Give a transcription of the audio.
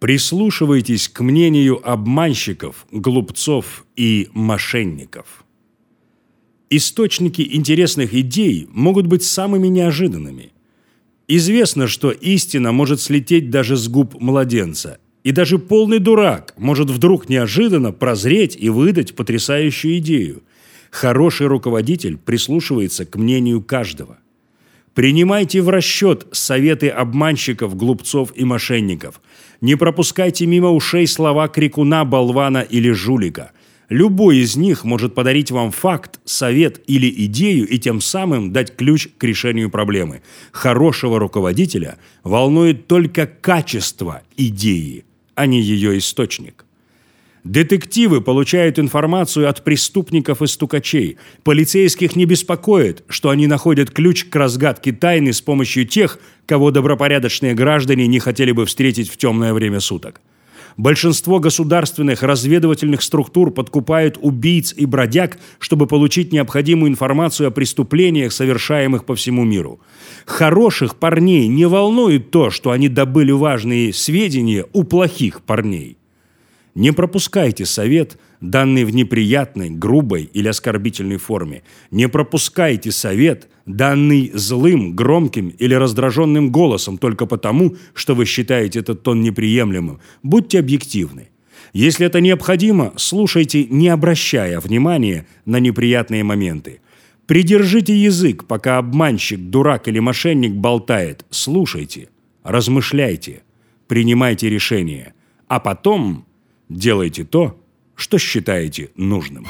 Прислушивайтесь к мнению обманщиков, глупцов и мошенников. Источники интересных идей могут быть самыми неожиданными. Известно, что истина может слететь даже с губ младенца, и даже полный дурак может вдруг неожиданно прозреть и выдать потрясающую идею. Хороший руководитель прислушивается к мнению каждого – Принимайте в расчет советы обманщиков, глупцов и мошенников. Не пропускайте мимо ушей слова крикуна, болвана или жулика. Любой из них может подарить вам факт, совет или идею и тем самым дать ключ к решению проблемы. Хорошего руководителя волнует только качество идеи, а не ее источник. Детективы получают информацию от преступников и стукачей. Полицейских не беспокоит, что они находят ключ к разгадке тайны с помощью тех, кого добропорядочные граждане не хотели бы встретить в темное время суток. Большинство государственных разведывательных структур подкупают убийц и бродяг, чтобы получить необходимую информацию о преступлениях, совершаемых по всему миру. Хороших парней не волнует то, что они добыли важные сведения у плохих парней. Не пропускайте совет, данный в неприятной, грубой или оскорбительной форме. Не пропускайте совет, данный злым, громким или раздраженным голосом только потому, что вы считаете этот тон неприемлемым. Будьте объективны. Если это необходимо, слушайте, не обращая внимания на неприятные моменты. Придержите язык, пока обманщик, дурак или мошенник болтает. Слушайте, размышляйте, принимайте решения. А потом Делайте то, что считаете нужным.